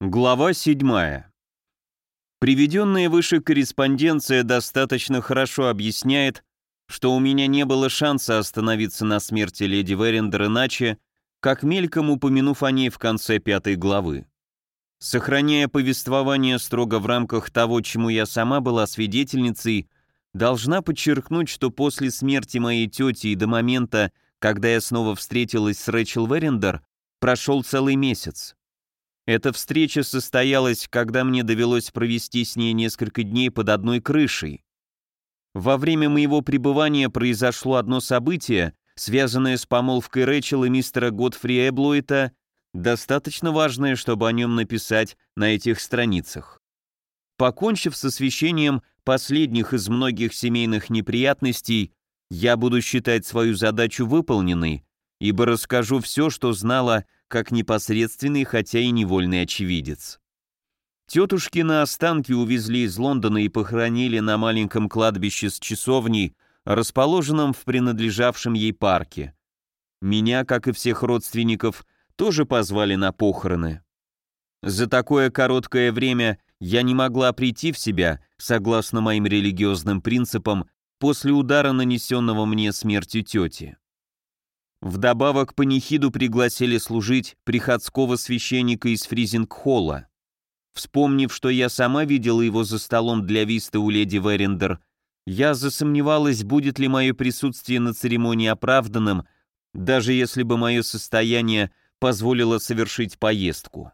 Глава 7. Приведенная выше корреспонденция достаточно хорошо объясняет, что у меня не было шанса остановиться на смерти леди Верендер иначе, как мельком упомянув о ней в конце пятой главы. Сохраняя повествование строго в рамках того, чему я сама была свидетельницей, должна подчеркнуть, что после смерти моей тети и до момента, когда я снова встретилась с Рэчел Верендер, прошел целый месяц. Эта встреча состоялась, когда мне довелось провести с ней несколько дней под одной крышей. Во время моего пребывания произошло одно событие, связанное с помолвкой Рэчел и мистера Годфри Эблуита, достаточно важное, чтобы о нем написать на этих страницах. Покончив с освещением последних из многих семейных неприятностей, я буду считать свою задачу выполненной, ибо расскажу все, что знала как непосредственный, хотя и невольный очевидец. Тетушки на останки увезли из Лондона и похоронили на маленьком кладбище с часовней, расположенном в принадлежавшем ей парке. Меня, как и всех родственников, тоже позвали на похороны. За такое короткое время я не могла прийти в себя, согласно моим религиозным принципам, после удара, нанесенного мне смертью тети. Вдобавок панихиду пригласили служить приходского священника из Фризинг-холла. Вспомнив, что я сама видела его за столом для виста у леди Верендер, я засомневалась, будет ли мое присутствие на церемонии оправданным, даже если бы мое состояние позволило совершить поездку.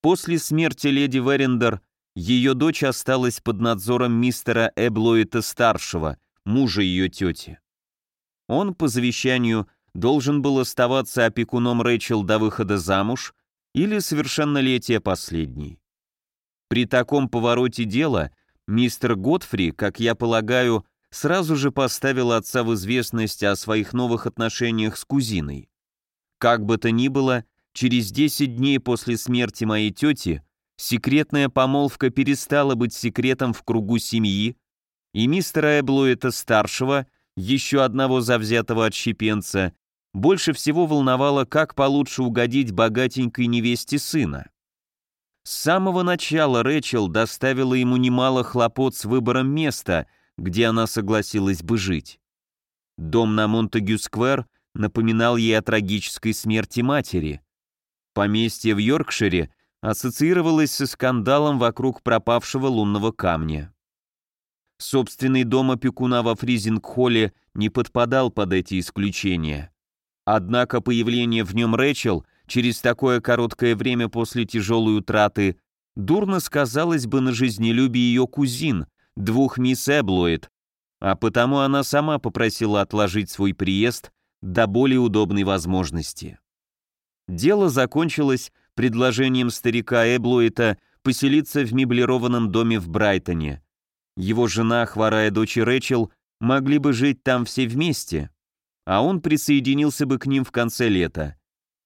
После смерти леди Верендер ее дочь осталась под надзором мистера Эблоита-старшего, мужа ее тети. Он, по завещанию, должен был оставаться опекуном Рэйчел до выхода замуж или совершеннолетия последней. При таком повороте дела мистер Готфри, как я полагаю, сразу же поставил отца в известность о своих новых отношениях с кузиной. Как бы то ни было, через 10 дней после смерти моей тети секретная помолвка перестала быть секретом в кругу семьи, и мистера Эблуэта-старшего – еще одного завзятого отщепенца, больше всего волновало, как получше угодить богатенькой невесте сына. С самого начала Рэчел доставила ему немало хлопот с выбором места, где она согласилась бы жить. Дом на Монтегю-сквер напоминал ей о трагической смерти матери. Поместье в Йоркшире ассоциировалось со скандалом вокруг пропавшего лунного камня. Собственный дом опекуна во Фризинг-холле не подпадал под эти исключения. Однако появление в нем Рэчел через такое короткое время после тяжелой утраты дурно сказалось бы на жизнелюбии ее кузин, двух мисс Эблоид, а потому она сама попросила отложить свой приезд до более удобной возможности. Дело закончилось предложением старика Эблоита поселиться в меблированном доме в Брайтоне – его жена, хворая дочь Рэчел, могли бы жить там все вместе, а он присоединился бы к ним в конце лета.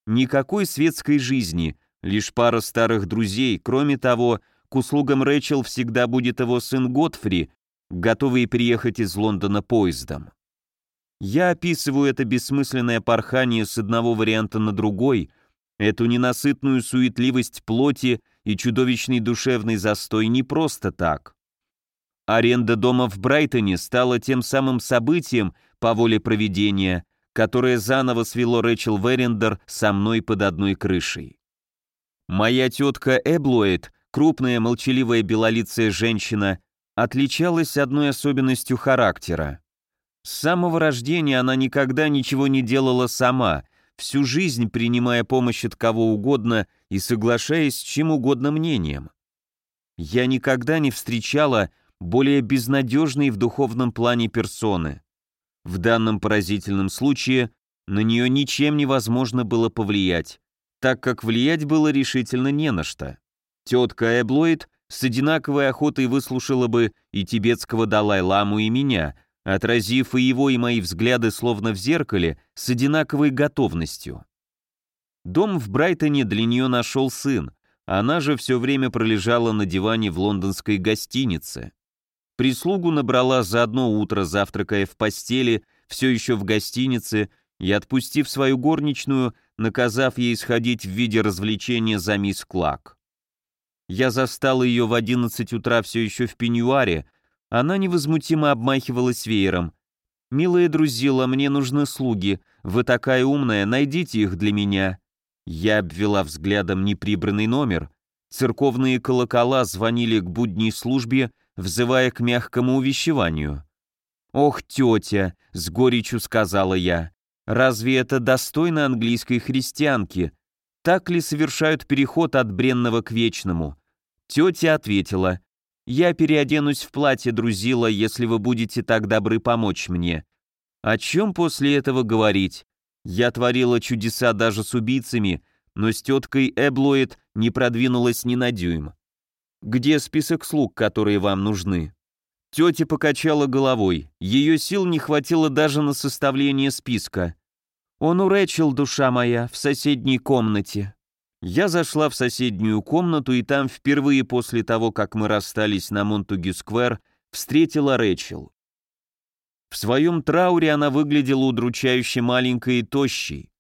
Никакой светской жизни, лишь пара старых друзей, кроме того, к услугам Рэчел всегда будет его сын Готфри, готовый приехать из Лондона поездом. Я описываю это бессмысленное порхание с одного варианта на другой, эту ненасытную суетливость плоти и чудовищный душевный застой не просто так. Аренда дома в Брайтоне стала тем самым событием по воле проведения, которое заново свело Рэчел Верендер со мной под одной крышей. Моя тетка Эблоид, крупная молчаливая белолицая женщина, отличалась одной особенностью характера. С самого рождения она никогда ничего не делала сама, всю жизнь принимая помощь от кого угодно и соглашаясь с чем угодно мнением. Я никогда не встречала более безнадежной в духовном плане персоны. В данном поразительном случае на нее ничем невозможно было повлиять, так как влиять было решительно не на что. Тетка Эблоид с одинаковой охотой выслушала бы и тибетского Далай-ламу, и меня, отразив и его, и мои взгляды словно в зеркале с одинаковой готовностью. Дом в Брайтоне для нее нашел сын, она же все время пролежала на диване в лондонской гостинице. Прислугу набрала за одно утро, завтракая в постели, все еще в гостинице, и, отпустив свою горничную, наказав ей сходить в виде развлечения за мисс Клак. Я застал ее в одиннадцать утра все еще в пеньюаре, она невозмутимо обмахивалась веером. «Милая друзила, мне нужны слуги. Вы такая умная, найдите их для меня». Я обвела взглядом неприбранный номер. Церковные колокола звонили к будней службе, взывая к мягкому увещеванию. «Ох, тетя!» — с горечью сказала я. «Разве это достойно английской христианки? Так ли совершают переход от бренного к вечному?» Тетя ответила. «Я переоденусь в платье, друзила, если вы будете так добры помочь мне». О чем после этого говорить? Я творила чудеса даже с убийцами, но с теткой Эблоид не продвинулась ни на дюйм. «Где список слуг, которые вам нужны?» Тетя покачала головой. Ее сил не хватило даже на составление списка. «Он уречил, душа моя, в соседней комнате». Я зашла в соседнюю комнату, и там впервые после того, как мы расстались на Монтугю-сквер, встретила Рэчел. В своем трауре она выглядела удручающе маленькой и тощей.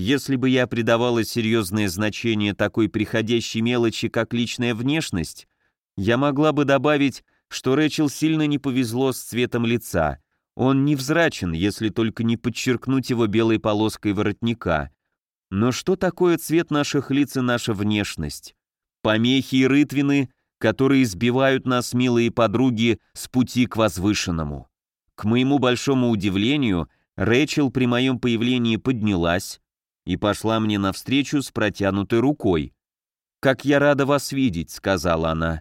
Если бы я придавала серьезное значение такой приходящей мелочи, как личная внешность, я могла бы добавить, что Рэчел сильно не повезло с цветом лица. Он невзрачен, если только не подчеркнуть его белой полоской воротника. Но что такое цвет наших лиц и наша внешность? Помехи и рытвины, которые сбивают нас, милые подруги, с пути к возвышенному. К моему большому удивлению, Рэчел при моем появлении поднялась и пошла мне навстречу с протянутой рукой. «Как я рада вас видеть», — сказала она.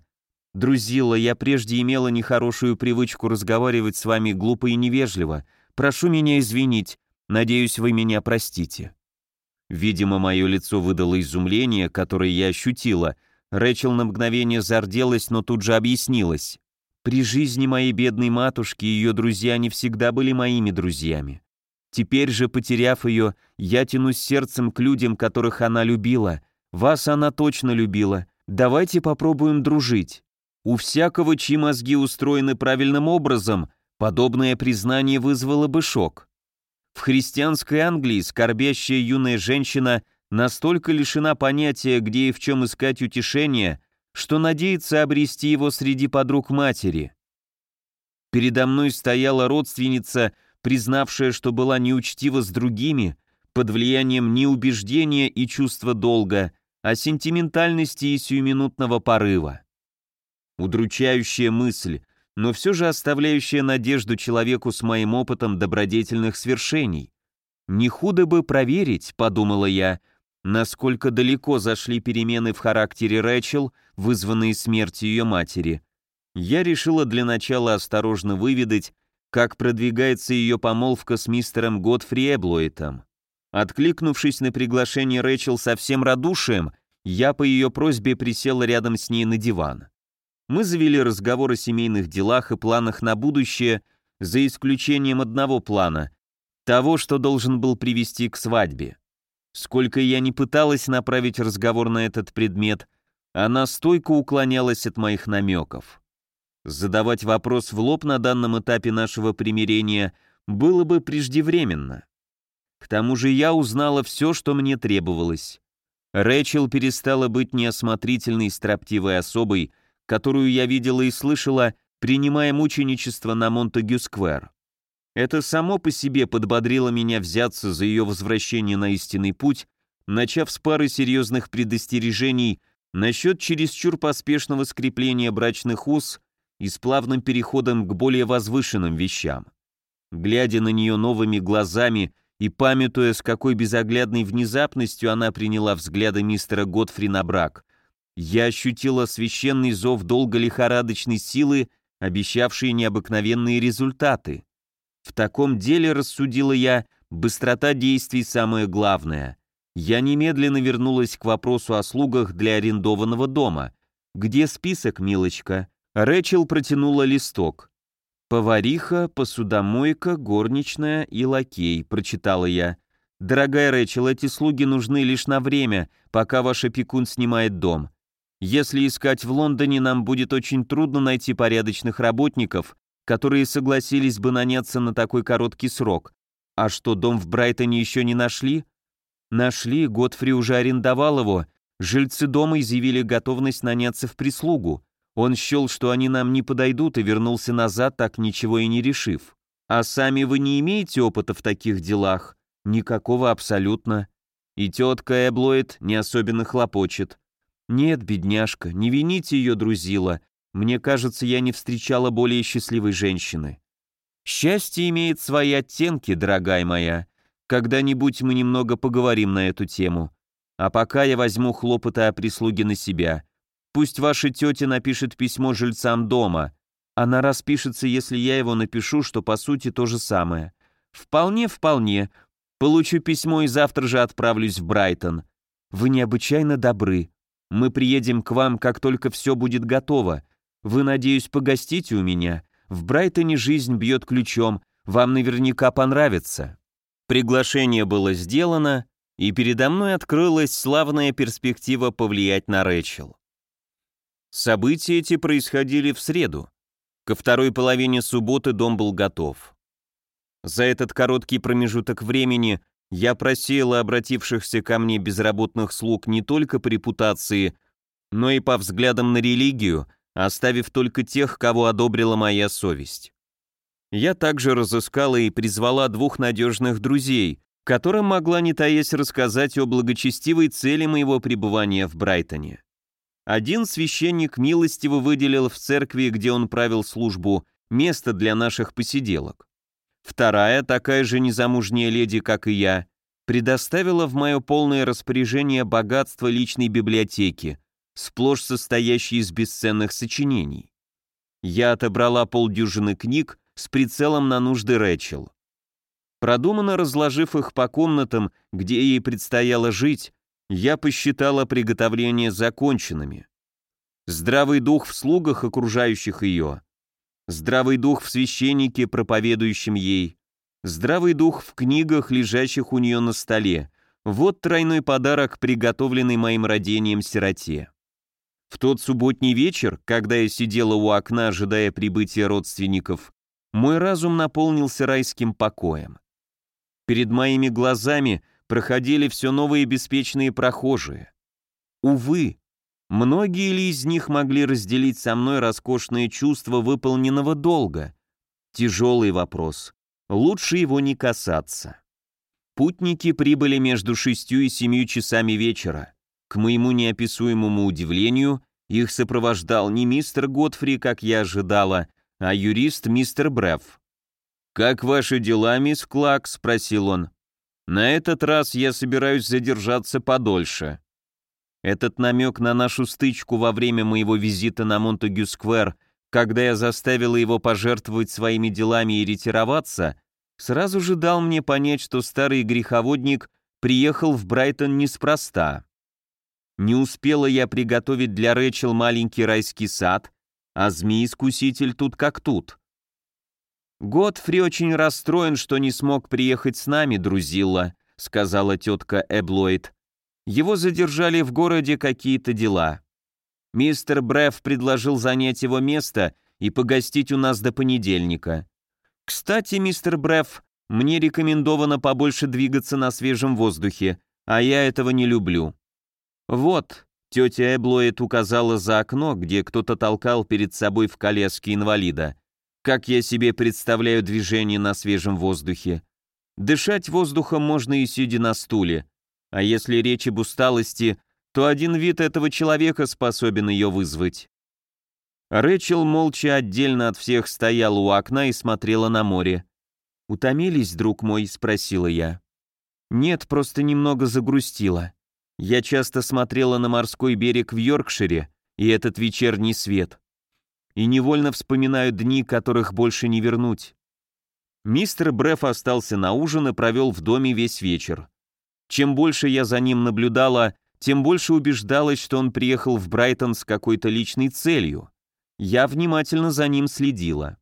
«Друзила, я прежде имела нехорошую привычку разговаривать с вами глупо и невежливо. Прошу меня извинить. Надеюсь, вы меня простите». Видимо, мое лицо выдало изумление, которое я ощутила. Рэчел на мгновение зарделась, но тут же объяснилась. При жизни моей бедной матушки ее друзья не всегда были моими друзьями. Теперь же, потеряв ее, я тянусь сердцем к людям, которых она любила. Вас она точно любила. Давайте попробуем дружить. У всякого, чьи мозги устроены правильным образом, подобное признание вызвало бы шок. В христианской Англии скорбящая юная женщина настолько лишена понятия, где и в чем искать утешение, что надеется обрести его среди подруг матери. Передо мной стояла родственница, признавшая, что была неучтива с другими, под влиянием неубеждения и чувства долга, а сентиментальности и сиюминутного порыва. Удручающая мысль, но все же оставляющая надежду человеку с моим опытом добродетельных свершений. «Не худо бы проверить», — подумала я, насколько далеко зашли перемены в характере Рэчел, вызванные смертью ее матери. Я решила для начала осторожно выведать, как продвигается ее помолвка с мистером Годфри Эблоитом. Откликнувшись на приглашение Рэчел со всем радушием, я по ее просьбе присела рядом с ней на диван мы завели разговор о семейных делах и планах на будущее, за исключением одного плана, того, что должен был привести к свадьбе. Сколько я не пыталась направить разговор на этот предмет, она стойко уклонялась от моих намеков. Задавать вопрос в лоб на данном этапе нашего примирения было бы преждевременно. К тому же я узнала все, что мне требовалось. Рэчел перестала быть неосмотрительной, строптивой особой, которую я видела и слышала, принимая мученичество на Монтегю-сквер. Это само по себе подбодрило меня взяться за ее возвращение на истинный путь, начав с пары серьезных предостережений насчет чересчур поспешного скрепления брачных уз и с плавным переходом к более возвышенным вещам. Глядя на нее новыми глазами и памятуя, с какой безоглядной внезапностью она приняла взгляды мистера Готфри на брак, я ощутила священный зов долго лихорадочной силы, обещавший необыкновенные результаты. В таком деле, рассудила я, быстрота действий самое главное. Я немедленно вернулась к вопросу о слугах для арендованного дома. «Где список, милочка?» Рэчел протянула листок. «Повариха, посудомойка, горничная и лакей», — прочитала я. «Дорогая Рэчел, эти слуги нужны лишь на время, пока ваш опекун снимает дом. Если искать в Лондоне, нам будет очень трудно найти порядочных работников, которые согласились бы наняться на такой короткий срок. А что, дом в Брайтоне еще не нашли? Нашли, Готфри уже арендовал его. Жильцы дома изъявили готовность наняться в прислугу. Он счел, что они нам не подойдут и вернулся назад, так ничего и не решив. А сами вы не имеете опыта в таких делах? Никакого абсолютно. И тетка Эблоид не особенно хлопочет. Нет, бедняжка, не вините ее, друзила. Мне кажется, я не встречала более счастливой женщины. Счастье имеет свои оттенки, дорогая моя. Когда-нибудь мы немного поговорим на эту тему. А пока я возьму хлопоты о прислуге на себя. Пусть ваша тетя напишет письмо жильцам дома. Она распишется, если я его напишу, что по сути то же самое. Вполне, вполне. Получу письмо и завтра же отправлюсь в Брайтон. Вы необычайно добры. Мы приедем к вам, как только все будет готово. Вы, надеюсь, погостите у меня. В Брайтоне жизнь бьет ключом. Вам наверняка понравится. Приглашение было сделано, и передо мной открылась славная перспектива повлиять на Рэчел. События эти происходили в среду. Ко второй половине субботы дом был готов. За этот короткий промежуток времени я просеяла обратившихся ко мне безработных слуг не только по репутации, но и по взглядам на религию, оставив только тех, кого одобрила моя совесть. Я также разыскала и призвала двух надежных друзей, которым могла не таясь рассказать о благочестивой цели моего пребывания в Брайтоне. Один священник милостиво выделил в церкви, где он правил службу, место для наших посиделок. Вторая, такая же незамужняя леди, как и я, предоставила в мое полное распоряжение богатство личной библиотеки, сплошь состоящей из бесценных сочинений. Я отобрала полдюжины книг, с прицелом на нужды Рэчел. Продуманно разложив их по комнатам, где ей предстояло жить, я посчитала приготовления законченными. Здравый дух в слугах, окружающих ее, здравый дух в священнике, проповедующем ей, здравый дух в книгах, лежащих у нее на столе. Вот тройной подарок, приготовленный моим родением сироте. В тот субботний вечер, когда я сидела у окна, ожидая прибытия родственников, мой разум наполнился райским покоем. Перед моими глазами проходили все новые беспечные прохожие. Увы, многие ли из них могли разделить со мной роскошное чувство выполненного долга? Тяжелый вопрос. Лучше его не касаться. Путники прибыли между шестью и семью часами вечера. К моему неописуемому удивлению, их сопровождал не мистер Готфри, как я ожидала, а юрист мистер Бреф. «Как ваши дела, мисс Клак?» — спросил он. «На этот раз я собираюсь задержаться подольше». Этот намек на нашу стычку во время моего визита на Монтегю-сквер, когда я заставила его пожертвовать своими делами и ретироваться, сразу же дал мне понять, что старый греховодник приехал в Брайтон неспроста. Не успела я приготовить для Рэчел маленький райский сад, а змей-искуситель тут как тут. Годфри очень расстроен, что не смог приехать с нами, друзила, сказала тетка Эблойд. Его задержали в городе какие-то дела. Мистер Бреф предложил занять его место и погостить у нас до понедельника. Кстати, мистер Бреф, мне рекомендовано побольше двигаться на свежем воздухе, а я этого не люблю. Вот, Тетя Эблоид указала за окно, где кто-то толкал перед собой в коляске инвалида. Как я себе представляю движение на свежем воздухе. Дышать воздухом можно и сидя на стуле. А если речь об усталости, то один вид этого человека способен ее вызвать. Рэчел молча отдельно от всех стояла у окна и смотрела на море. «Утомились, друг мой?» — спросила я. «Нет, просто немного загрустила. Я часто смотрела на морской берег в Йоркшире и этот вечерний свет. И невольно вспоминаю дни, которых больше не вернуть. Мистер Бреф остался на ужин и провел в доме весь вечер. Чем больше я за ним наблюдала, тем больше убеждалась, что он приехал в Брайтон с какой-то личной целью. Я внимательно за ним следила.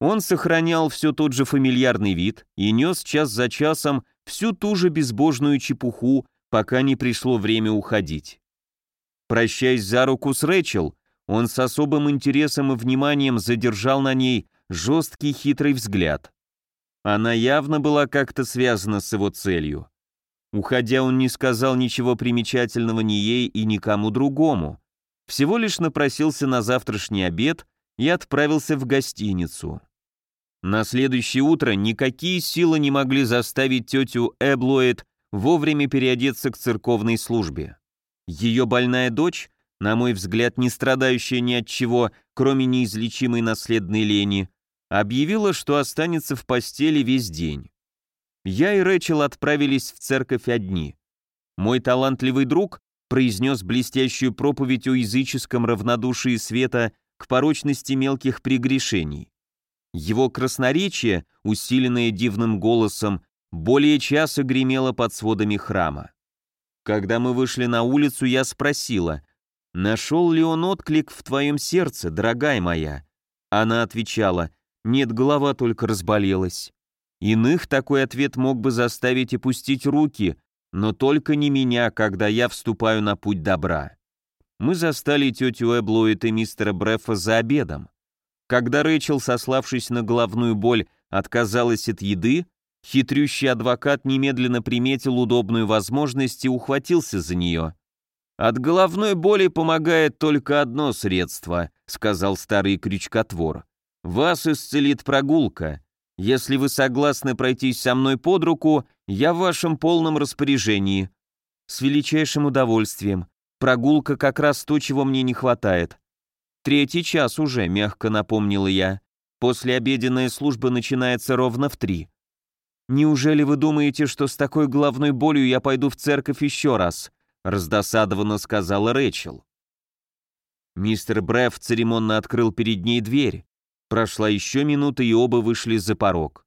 Он сохранял все тот же фамильярный вид и нес час за часом всю ту же безбожную чепуху, пока не пришло время уходить. Прощаясь за руку с Рэчел, он с особым интересом и вниманием задержал на ней жесткий хитрый взгляд. Она явно была как-то связана с его целью. Уходя, он не сказал ничего примечательного ни ей и никому другому. Всего лишь напросился на завтрашний обед и отправился в гостиницу. На следующее утро никакие силы не могли заставить тетю Эблоид вовремя переодеться к церковной службе. Ее больная дочь, на мой взгляд, не страдающая ни от чего, кроме неизлечимой наследной лени, объявила, что останется в постели весь день. Я и Рэчел отправились в церковь одни. Мой талантливый друг произнес блестящую проповедь о языческом равнодушии света к порочности мелких прегрешений. Его красноречие, усиленное дивным голосом, более часа гремело под сводами храма. Когда мы вышли на улицу, я спросила, «Нашел ли он отклик в твоем сердце, дорогая моя?» Она отвечала, «Нет, голова только разболелась». Иных такой ответ мог бы заставить опустить руки, но только не меня, когда я вступаю на путь добра. Мы застали тетю Эблоид и мистера Брефа за обедом. Когда Рэйчел, сославшись на головную боль, отказалась от еды, хитрющий адвокат немедленно приметил удобную возможность и ухватился за нее. «От головной боли помогает только одно средство», — сказал старый крючкотвор. «Вас исцелит прогулка. Если вы согласны пройтись со мной под руку, я в вашем полном распоряжении». «С величайшим удовольствием. Прогулка как раз то, чего мне не хватает. «Третий час уже», — мягко напомнила я. «Послеобеденная служба начинается ровно в три». «Неужели вы думаете, что с такой головной болью я пойду в церковь еще раз?» — раздосадованно сказала Рэчел. Мистер Бреф церемонно открыл перед ней дверь. Прошла еще минута, и оба вышли за порог.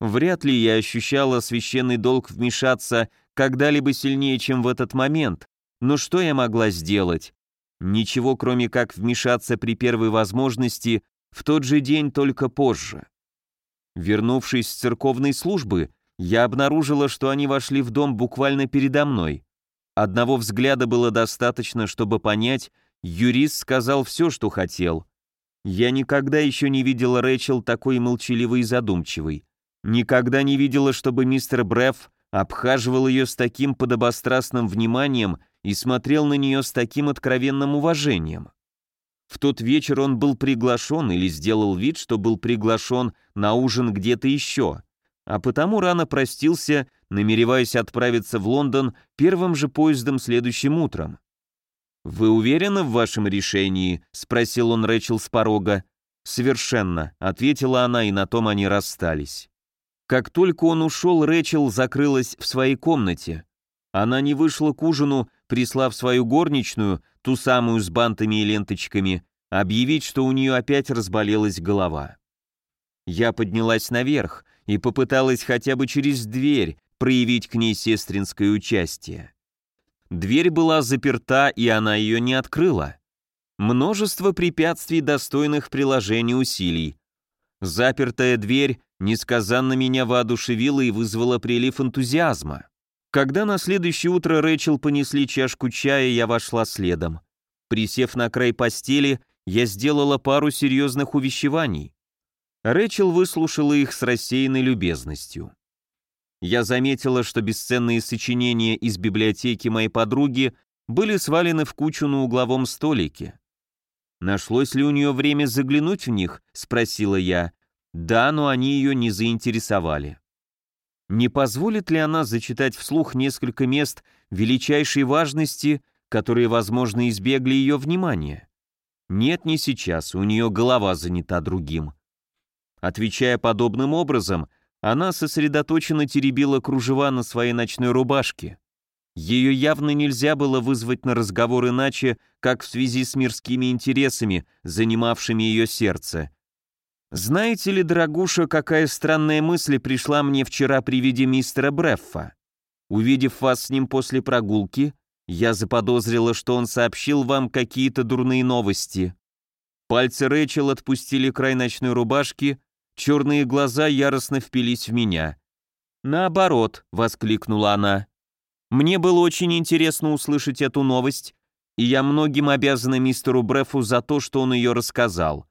Вряд ли я ощущала священный долг вмешаться когда-либо сильнее, чем в этот момент, но что я могла сделать? Ничего, кроме как вмешаться при первой возможности, в тот же день, только позже. Вернувшись с церковной службы, я обнаружила, что они вошли в дом буквально передо мной. Одного взгляда было достаточно, чтобы понять, юрист сказал все, что хотел. Я никогда еще не видела Рэчел такой молчаливой и задумчивой. Никогда не видела, чтобы мистер Бреф обхаживал ее с таким подобострастным вниманием и смотрел на нее с таким откровенным уважением. В тот вечер он был приглашен или сделал вид, что был приглашен на ужин где-то еще, а потому рано простился, намереваясь отправиться в Лондон первым же поездом следующим утром. «Вы уверены в вашем решении?» — спросил он Рэчел с порога. «Совершенно», — ответила она, и на том они расстались. Как только он ушел, Рэчел закрылась в своей комнате. Она не вышла к ужину, прислав свою горничную, ту самую с бантами и ленточками, объявить, что у нее опять разболелась голова. Я поднялась наверх и попыталась хотя бы через дверь проявить к ней сестринское участие. Дверь была заперта, и она ее не открыла. Множество препятствий, достойных приложения усилий. Запертая дверь несказанно меня воодушевила и вызвала прилив энтузиазма. Когда на следующее утро Рэчел понесли чашку чая, я вошла следом. Присев на край постели, я сделала пару серьезных увещеваний. Рэчел выслушала их с рассеянной любезностью. Я заметила, что бесценные сочинения из библиотеки моей подруги были свалены в кучу на угловом столике. «Нашлось ли у нее время заглянуть в них?» — спросила я. Да, но они ее не заинтересовали. Не позволит ли она зачитать вслух несколько мест величайшей важности, которые, возможно, избегли ее внимания? Нет, не сейчас, у нее голова занята другим. Отвечая подобным образом, она сосредоточенно теребила кружева на своей ночной рубашке. Ее явно нельзя было вызвать на разговор иначе, как в связи с мирскими интересами, занимавшими ее сердце. Знаете ли, дорогуша, какая странная мысль пришла мне вчера при виде мистера Бреффа? Увидев вас с ним после прогулки, я заподозрила, что он сообщил вам какие-то дурные новости. Пальцы Рэчел отпустили край ночной рубашки, черные глаза яростно впились в меня. «Наоборот», — воскликнула она. «Мне было очень интересно услышать эту новость, и я многим обязана мистеру Брефу за то, что он ее рассказал».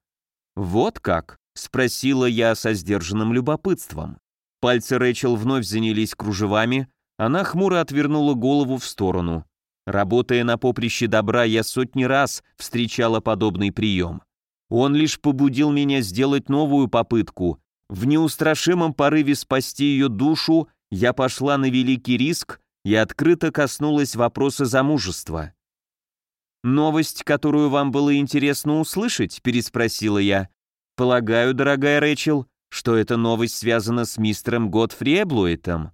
«Вот как?» Спросила я со сдержанным любопытством. Пальцы Рэчел вновь занялись кружевами, Она хмуро отвернула голову в сторону. Работая на поприще добра, я сотни раз встречала подобный прием. Он лишь побудил меня сделать новую попытку. В неустрашимом порыве спасти ее душу я пошла на великий риск и открыто коснулась вопроса замужества. «Новость, которую вам было интересно услышать?» – переспросила я. «Полагаю, дорогая Рэчел, что эта новость связана с мистером Готфри Эблуэтом».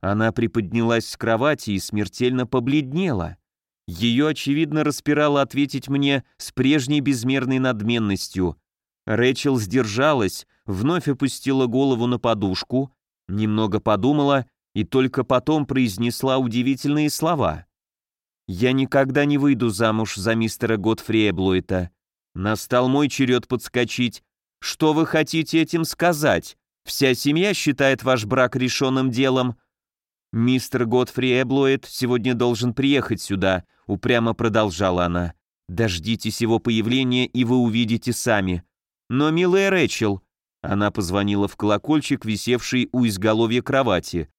Она приподнялась с кровати и смертельно побледнела. Ее, очевидно, распирало ответить мне с прежней безмерной надменностью. Рэчел сдержалась, вновь опустила голову на подушку, немного подумала и только потом произнесла удивительные слова. «Я никогда не выйду замуж за мистера Готфрия Блуэта. Настал мой черед подскочить. Что вы хотите этим сказать? Вся семья считает ваш брак решенным делом». «Мистер Готфри Эблуэт сегодня должен приехать сюда», — упрямо продолжала она. «Дождитесь его появления, и вы увидите сами. Но, милая Рэчел...» Она позвонила в колокольчик, висевший у изголовья кровати.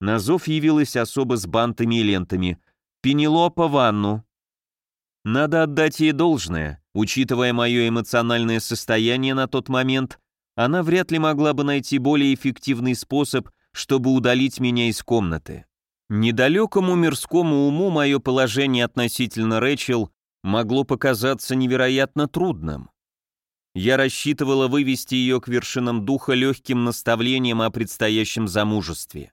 На зов явилась особо с бантами и лентами. «Пенелопа ванну». Надо отдать ей должное. Учитывая мое эмоциональное состояние на тот момент, она вряд ли могла бы найти более эффективный способ, чтобы удалить меня из комнаты. Недалекому мирскому уму мое положение относительно Рэчел могло показаться невероятно трудным. Я рассчитывала вывести ее к вершинам духа легким наставлением о предстоящем замужестве.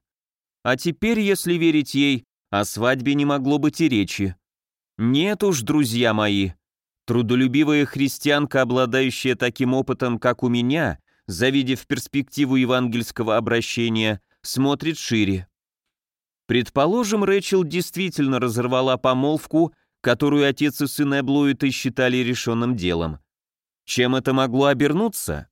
А теперь, если верить ей, о свадьбе не могло быть и речи. Нет уж, друзья мои, трудолюбивая христианка, обладающая таким опытом, как у меня, завидев перспективу евангельского обращения, смотрит шире. Предположим, Рэчел действительно разорвала помолвку, которую отец и сын Эблуита считали решенным делом. Чем это могло обернуться?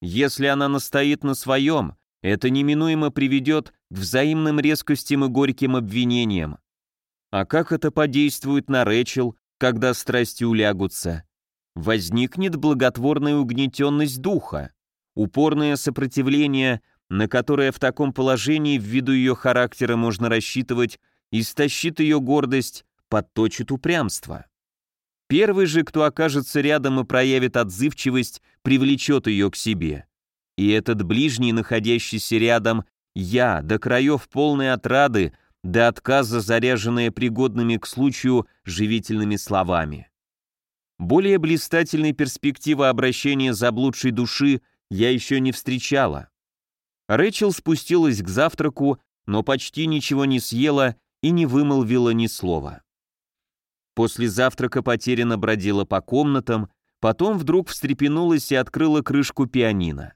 Если она настоит на своем, это неминуемо приведет к взаимным резкостям и горьким обвинениям. А как это подействует на Рэчел, когда страсти улягутся? Возникнет благотворная угнетенность духа, упорное сопротивление, на которое в таком положении ввиду ее характера можно рассчитывать, истощит ее гордость, подточит упрямство. Первый же, кто окажется рядом и проявит отзывчивость, привлечет ее к себе. И этот ближний, находящийся рядом, я, до краев полной отрады, до отказа заряженная пригодными к случаю живительными словами. Более блистательной перспективы обращения заблудшей души я еще не встречала. Рэчел спустилась к завтраку, но почти ничего не съела и не вымолвила ни слова. После завтрака потерянно бродила по комнатам, потом вдруг встрепенулась и открыла крышку пианино.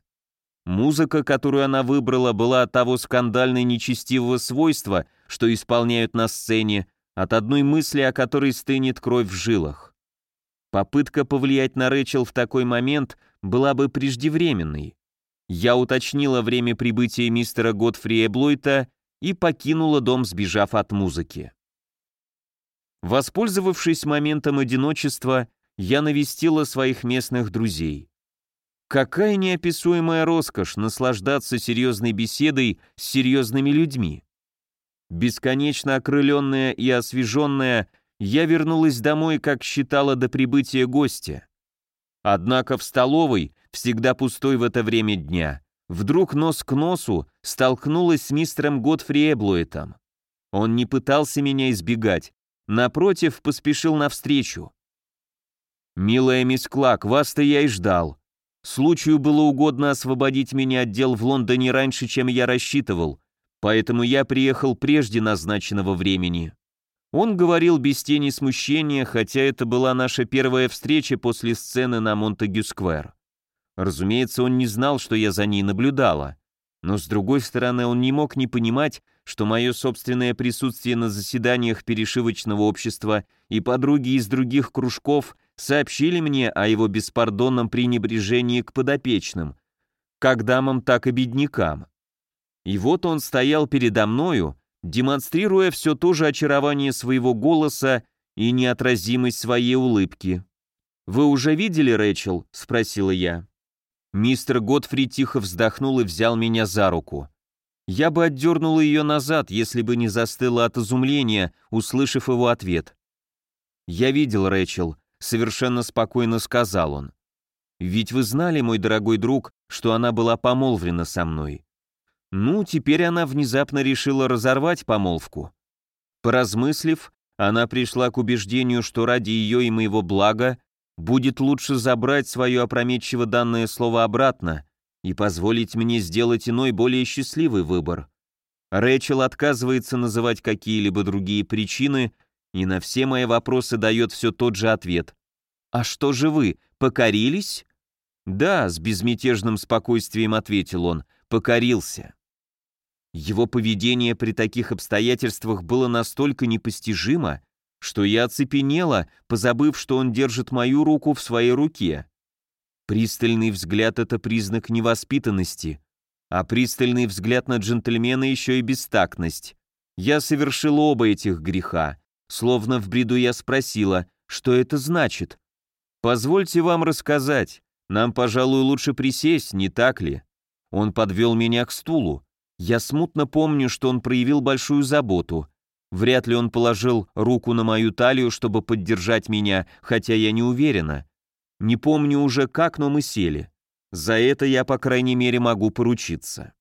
Музыка, которую она выбрала, была того скандально нечестивого свойства, что исполняют на сцене, от одной мысли, о которой стынет кровь в жилах. Попытка повлиять на Рэчел в такой момент была бы преждевременной. Я уточнила время прибытия мистера Готфри Эблойта и покинула дом, сбежав от музыки. Воспользовавшись моментом одиночества, я навестила своих местных друзей. Какая неописуемая роскошь наслаждаться серьезной беседой с серьезными людьми. Бесконечно окрыленная и освеженная, я вернулась домой, как считала до прибытия гостя. Однако в столовой, всегда пустой в это время дня, вдруг нос к носу столкнулась с мистером Готфри Эблуэтом. Он не пытался меня избегать, напротив, поспешил навстречу. «Милая мисс Клак, вас-то я и ждал. Случаю было угодно освободить меня от дел в Лондоне раньше, чем я рассчитывал, поэтому я приехал прежде назначенного времени». Он говорил без тени смущения, хотя это была наша первая встреча после сцены на Монтегю-сквер. Разумеется, он не знал, что я за ней наблюдала. Но, с другой стороны, он не мог не понимать, что мое собственное присутствие на заседаниях перешивочного общества и подруги из других кружков сообщили мне о его беспардонном пренебрежении к подопечным, как дамам, так и беднякам. И вот он стоял передо мною, демонстрируя все то же очарование своего голоса и неотразимость своей улыбки. «Вы уже видели Рэчел?» — спросила я. Мистер Готфри тихо вздохнул и взял меня за руку. Я бы отдернула ее назад, если бы не застыла от изумления, услышав его ответ. «Я видел Рэчел», — совершенно спокойно сказал он. «Ведь вы знали, мой дорогой друг, что она была помолвлена со мной. Ну, теперь она внезапно решила разорвать помолвку. Поразмыслив, она пришла к убеждению, что ради ее и моего блага будет лучше забрать свое опрометчиво данное слово обратно и позволить мне сделать иной, более счастливый выбор. Рэчел отказывается называть какие-либо другие причины и на все мои вопросы дает все тот же ответ. «А что же вы, покорились?» «Да», — с безмятежным спокойствием ответил он, — «покорился». Его поведение при таких обстоятельствах было настолько непостижимо, что я оцепенела, позабыв, что он держит мою руку в своей руке. Пристальный взгляд — это признак невоспитанности, а пристальный взгляд на джентльмена еще и бестактность. Я совершил оба этих греха. Словно в бреду я спросила, что это значит. «Позвольте вам рассказать. Нам, пожалуй, лучше присесть, не так ли?» Он подвел меня к стулу. Я смутно помню, что он проявил большую заботу. Вряд ли он положил руку на мою талию, чтобы поддержать меня, хотя я не уверена. Не помню уже как, но мы сели. За это я, по крайней мере, могу поручиться.